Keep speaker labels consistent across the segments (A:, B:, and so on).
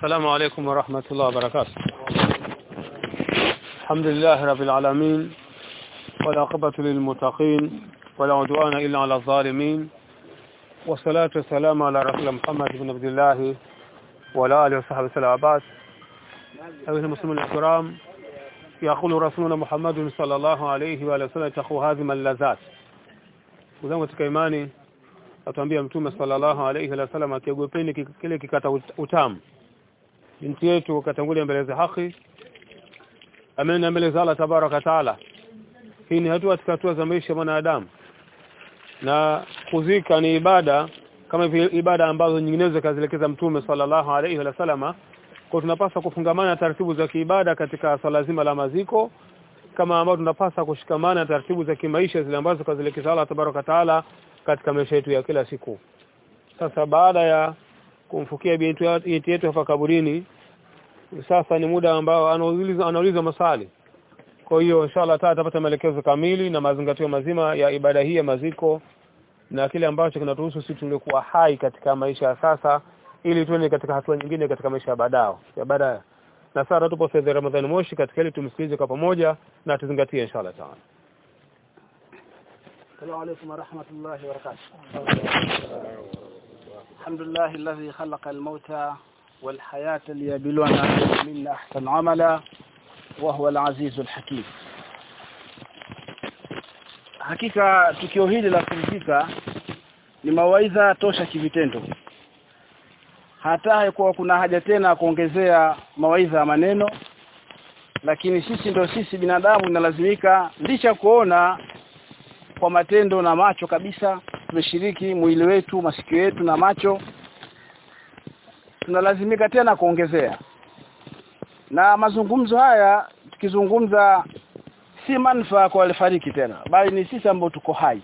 A: السلام عليكم ورحمة الله وبركاته. الحمد لله رب العالمين والعاقبة للمتقين ولا عدوان إلا على الظالمين والصلاة والسلام على رسول محمد بن عبد الله وعلى آله وصحبه وسلم. بعد أيها المسلمون الكرام يقول رسولنا محمد صلى الله عليه وآله وسلم تقوا هذه اللذات Uzangu katika imani atuambia Mtume sallallahu alayhi wa sallam akiogopeni kile kikata utamu. Binti yetu katangulia mbele za haki. Amena mbele za Allah tabaraka taala. Hii ni hatua katika hatua za maisha ya mwanadamu. Na kuzika ni ibada kama vile ibada ambazo nyinginezo kazielekeza Mtume sallallahu alaihi wa sallama. Kwa tunapaswa kufungamana na taratibu za kiibada katika swala zima la maziko kama ambao tunapaswa kushikamana na taratibu za kimaisha zile ambazo kazielekeza Allah tabaraka taala katika maisha yetu ya kila siku. Sasa baada ya kumfukia binti yetu hapa kaburini. Sasa ni muda ambao anauliza anauliza maswali. Kwa hiyo inshallah taa atapata maelekezo kamili na mazingatio mazima ya ibada hii ya maziko na kile ambacho kinatuhusu sisi tulikuwa hai katika maisha ya sasa ili tuende katika hatua nyingine katika maisha ya baadao ya baadaye. Na sasa tupo fedha Ramadhani Moshi katika ile tumsikilize kwa pamoja na tuzingatie inshallah taa
B: Assalamu alaykum wa rahmatullahi wa barakatuh. الحمد لله الذي خلق الموت والحياة ليبلونا منا أحسن عملا وهو العزيز الحكيم hakika tukio hili la kuzika ni mawaidha tosha kivitendo hata haikuwa kuna haja tena kuongezea mawaidha ya maneno lakini sisi ndo sisi binadamu inalazimika licha kuona kwa matendo na macho kabisa tumeshiriki mwili wetu masikio yetu na macho. Tunalazimika tena kuongezea. Na mazungumzo haya tukizungumza si manufaa kwa walifariki tena bali ni sisi ambao tuko hai.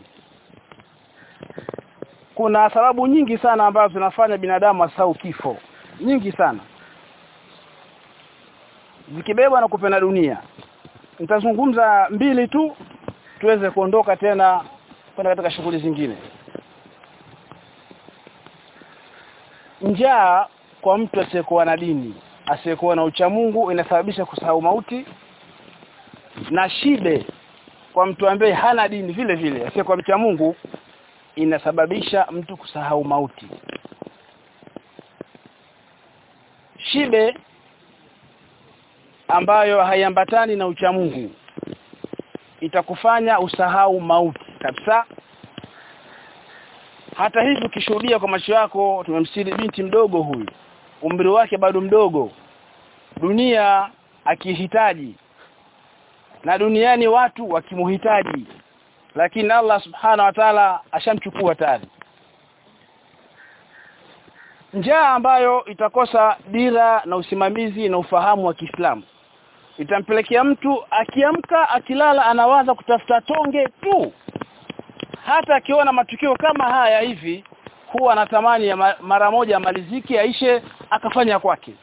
B: Kuna sababu nyingi sana ambazo zinafanya binadamu asahau kifo. Nyingi sana. Zikibebwa na kupenda dunia. Nitazungumza mbili tu tuweze kuondoka tena kwenda katika shughuli zingine njaa kwa mtu asiyekuwa na dini. Asiyekuwa na uchamungu inasababisha kusahau mauti na shibe kwa mtu ambaye hana dini vile vile. Asiyekuwa mcha Mungu inasababisha mtu kusahau mauti. Shibe ambayo haiambatani na uchamungu itakufanya usahau mauti kabisa hata hivi ukishuhudia kwa macho yako tumemsiri binti mdogo huyu. Umri wake bado mdogo. Dunia akihitaji. Na duniani watu wakimuhitaji. Lakini Allah subhana wa ta'ala ashamchukua tayari. Njaa ambayo itakosa dira na usimamizi na ufahamu wa Kiislamu. Itampelekea mtu akiamka akilala anawaza kutafuta tonge tu hata akiona matukio kama haya hivi huwa anatamani ya mara moja amalizike aishe akafanya kwake.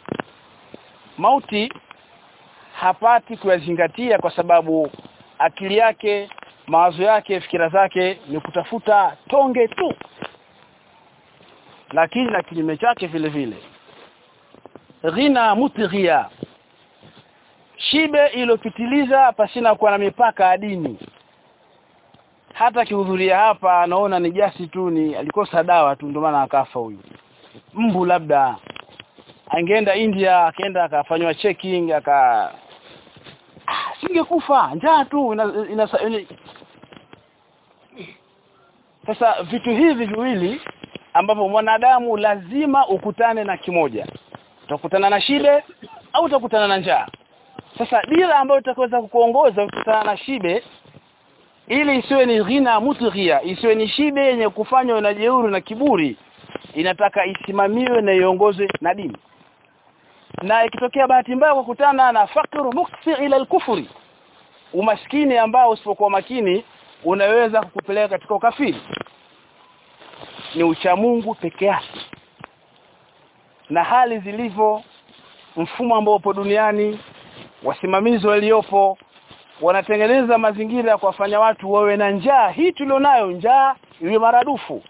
B: Mauti hapati kuyazingatia kwa sababu akili yake mawazo yake fikira zake ni kutafuta tonge tu. Lakini na kinyume chake vile vile. Ghina mutghia shibe iliyopitiliza pasina kuwa na mipaka ya dini hata akihudhuria hapa anaona ni jasi tu ni alikosa dawa tu ndio maana akafa huyu. Mbu labda angeenda India akaenda akafanywa checking aka ah, singekufa njaa tu ina, sasa vitu hivi viwili ambapo mwanadamu lazima ukutane na kimoja. Utakutana na shibe au utakutana na njaa. Sasa dira ambayo itakaweza kukuongoza ukutana na shibe ili isiwe ni ghina mutghia isiwe ni shibe yenye kufanywa na jeuri na kiburi inataka isimamiwe na iongozwe na dini. Na ikitokea bahati mbaya kukutana na fakiru muksi ila al-kufri umaskini ambao usipokuwa makini unaweza kukupeleka katika ukafiri. Ni uchamungu peke yake. Na hali zilivyo mfumo ambao upo duniani wasimamizi waliopo wanatengeneza mazingira ya kuwafanya watu wawe na njaa. Hii tulionayo njaa iwe maradufu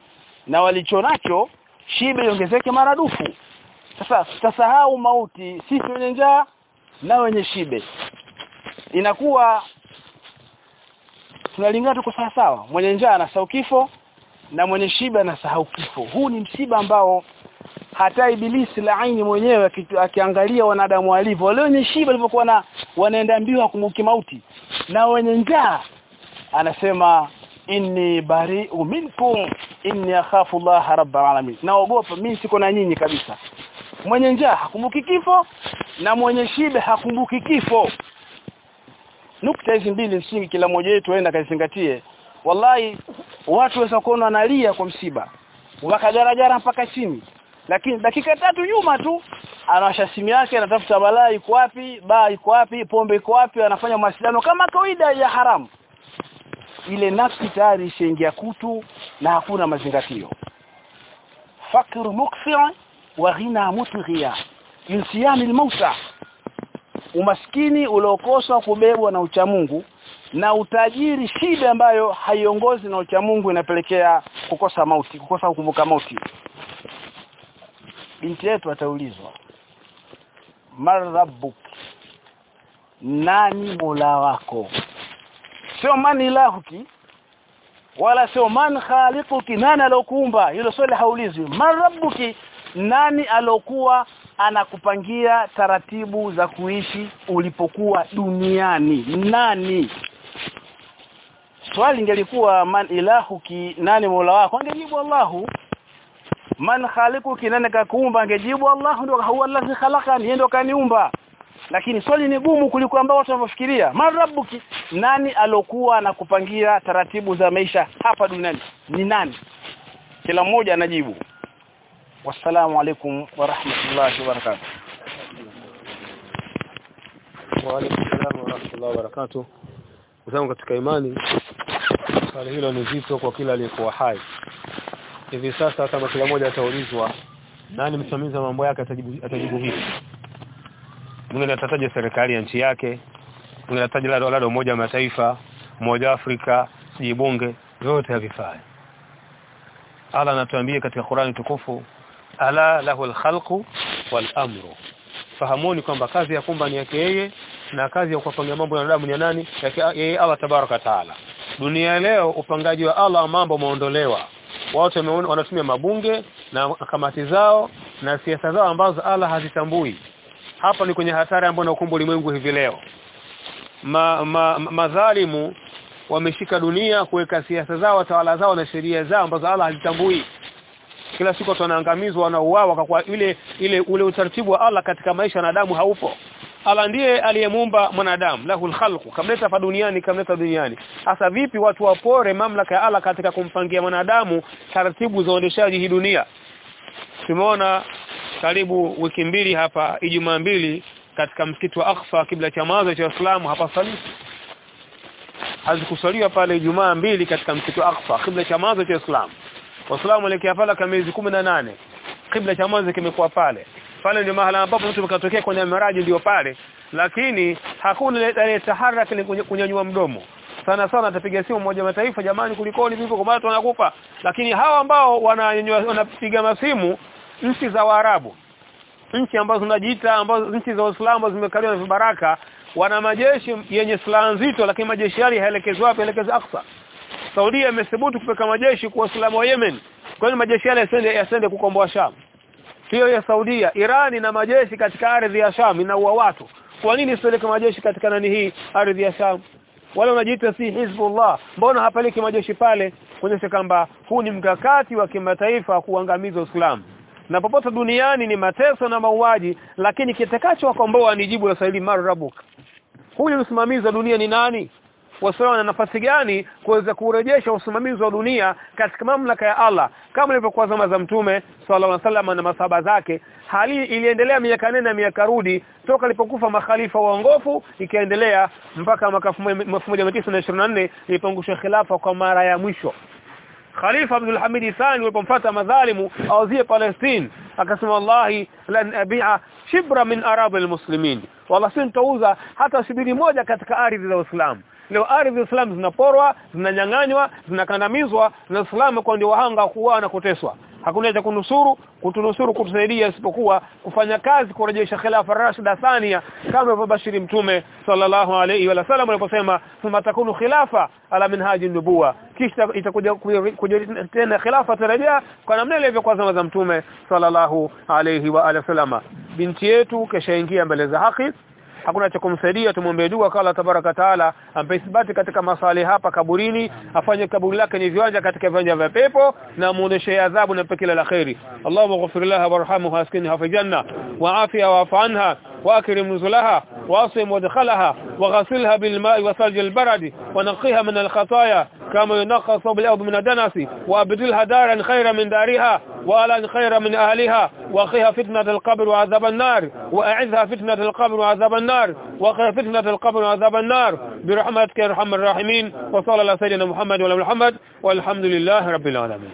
B: na walichonacho shibe iongezeke maradufu. Sasa tutasahau mauti sisi wenye njaa na wenye shibe. Inakuwa tunalingana tuko sawa sawa. Mwenye njaa anasahau kifo na mwenye shibe anasahau kifo. Huu ni msiba ambao hata ibilisi laini mwenyewe akiangalia wanadamu walivyo. Wale wenye shiba walivyokuwa na wanaenda mbio kumuki mauti na wenye njaa anasema inni bari'u minkum inni akhafu Allah rabbal alamin. Naogopa mimi siko na nyinyi kabisa. Mwenye njaa hakumbuki kifo na mwenye shibe hakumbuki kifo. Nukta hizi mbili msingi kila mmoja wetu aenda kazingatie wallahi watu waweza kuona analia kwa msiba wakagaragara mpaka chini. Lakini dakika tatu nyuma tu anawasha simu yake anatafuta balaa iko wapi baa iko wapi pombe iko wapi anafanya mawasiliano kama kawaida ya haramu. Ile nafsi tayari ishaingia kutu na hakuna mazingatio. Fakru mukfi wa ghina mutghiya. Insiyani almauta. Umaskini uliokoswa kubebwa na uchamungu na utajiri shida ambayo haiongozi na uchamungu inapelekea kukosa mauti kukosa kukumbuka mauti. Binti yetu ataulizwa marabbuk nani mola wako? Sio mani lahuki wala sio man khaliquki. Nani alokuumba? Hilo swali haulizwi. Marabbuki nani alokuwa anakupangia taratibu za kuishi ulipokuwa duniani? Nani? Swali ingelikuwa man ilahuki nani mola wako? Angejibu Allahu man khaliqu kinani kakuumba angejibu Allah ndio huwa allazi khalaqani ndio kaniumba. Lakini swali ni gumu kuliko ambao watu wanafikiria marabuki nani alokuwa anakupangia taratibu za maisha hapa duniani? Ni nani? Kila mmoja anajibu. Wassalamu alaikum wa rahmatullahi wa barakatuh.
A: Wa alaykum salaam wa rahmatullahi wa barakatuh. Katika imani swali hilo ni zito kwa kila aliyekuwa hai hivi sasa kama kila mmoja ataulizwa nani msimamizi wa mambo yake atajibu atajibu hivi? Mwingine atataja serikali ya nchi yake mwingine atataja la dola moja wa mataifa moja Afrika si bunge yote havifai. Allah anatuambia katika Qur'ani tukufu ala lahu alkhalqu wal amru. Fahamuni kwamba kazi ya kumba ni yake yeye na kazi ya kupanga mambo ya wanadamu ni nani? Yake yeye Allah tabaraka taala. Dunia leo upangaji wa Allah mambo maondolewa wote wanatumia mabunge na kamati zao na siasa zao ambazo Allah hazitambui. Hapa ni kwenye hatari ambayo inakumba ulimwengu hivi leo. Ma, ma, ma, madhalimu wameshika dunia kuweka siasa zao watawala zao na sheria zao ambazo Allah hazitambui. Kila siku watu wanaangamizwa wanauawa kwa ile ile ule utaratibu wa Allah katika maisha ya wanadamu haupo Allah ndiye aliyemuumba mwanadamu lahul khalqu kamleta hapa duniani kamleta duniani. Hasa vipi watu wapore mamlaka ya Allah katika kumpangia mwanadamu taratibu za uendeshaji hii dunia? Tumeona karibu wiki mbili hapa Ijumaa mbili katika msikiti wa Aqsa kibla cha mwanzo cha Uislamu hapa sali hazikusaliwa pale Ijumaa mbili katika msikiti wa Aqsa kibla cha mwanzo cha Uislamu. Waislamu walikia pale kama miezi nane. Kibla cha mwanzo kimekuwa pale pale ndio mahala ambapo mtu mkatokea kwenye maraji ndio pale. Lakini hakuna aliyetaharaka kunyanyua mdomo. Sana sana atapiga simu mmoja mataifa jamani kulikoni vipi? Kwa watu wanakufa. Lakini hawa ambao wananyanyua wanapiga masimu nchi za Waarabu nchi ambazo zinajiita ambazo nchi za Uislamu zimekaliwa na vibaraka wana majeshi yenye silaha nzito lakini majeshi yale haelekezwa wapi? Elekezwa Aqsa. Saudia imethubutu kupeka majeshi kwa Uislamu wa Yemen. Kwa hiyo majeshi yale yasende yasende kukomboa Sham hiyo ya Saudia Irani na majeshi katika ardhi ya Sham inaua watu. Kwa nini sipeleke majeshi katika nani hii ardhi ya Sham? Wala unajiita si Hizbullah mbona hapeleki majeshi pale? Kuonyesha kwamba huu ni mkakati wa kimataifa kuangamiza Uislamu. Na popote duniani ni mateso na mauaji lakini kitakacho wakomboa ni jibu la Saidi Marrabuk. Huyu msimamizi wa dunia ni nani wasiwa na nafasi gani kuweza kurejesha usimamizi wa dunia katika mamlaka ya Allah. Kama ilivyokuwa zama za mtume sallallahu alaihi wasallam na masaba zake hali iliendelea miaka nene miaka rudi toka alipokufa makhalifa waongofu ikaendelea mpaka mwaka 1924 ilipongusha khilafa kwa mara ya mwisho. Khalifa Abdul Hamid Thani alipomfuata madhalimu auzie Palestine akasema wallahi lan abi'a shibra min arab almuslimin. Wala sintauza hata shibiri moja katika ardhi za Uislamu leo ardhi za Uislamu zinaporwa zinanyang'anywa zinakandamizwa na Uislamu kwa ndio wahanga kuwa na kuteswa. Hakuna cha kunusuru kutunusuru kutusaidia isipokuwa kufanya kazi kurejesha khilafa rashida thania kama alivyobashiri mtume sallallahu alaihi wa sallam aliposema thumma takunu khilafa ala minhaji nubuwa. Kisha itakuja kuja tena khilafa tarajia kwa namna ile kwa zama za mtume sallallahu alaihi wa sallama binti yetu kesha ingia mbele za haki hakuna cha kumsaidia tumwombee dua kala tabaraka taala ampe isbati katika masali hapa kaburini afanye kaburi lake ni viwanja katika viwanja vya pepo na muoneshe adhabu na pekila la khairi Allahumma ghfir laha warhamha waskinha fi janna wa afiha wa anha واكرم نزلها واصم ودخلها وغسلها بالماء وثلج البرد ونقيها من الخطايا كما ينقى صوب الأرض من الدنس وابدلها دارا خيرا من دارها وأهلا خيرا من أهلها وقها فتنة القبر وعذاب النار وأعذها فتنة القبر وعذاب النار وقها فتنة القبر وعذاب النار. برحمتك يا أرحم الراحمين وصلى الله سيدنا محمد وعلى محمد والحمد لله رب العالمين.